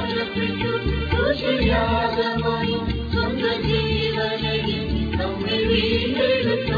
തൊഴപ്പെട്ടു സൂക്ഷിയാതമായി സ്വന്തം ജീവനെയും നമ്മെ വീണ്ടെടുത്തു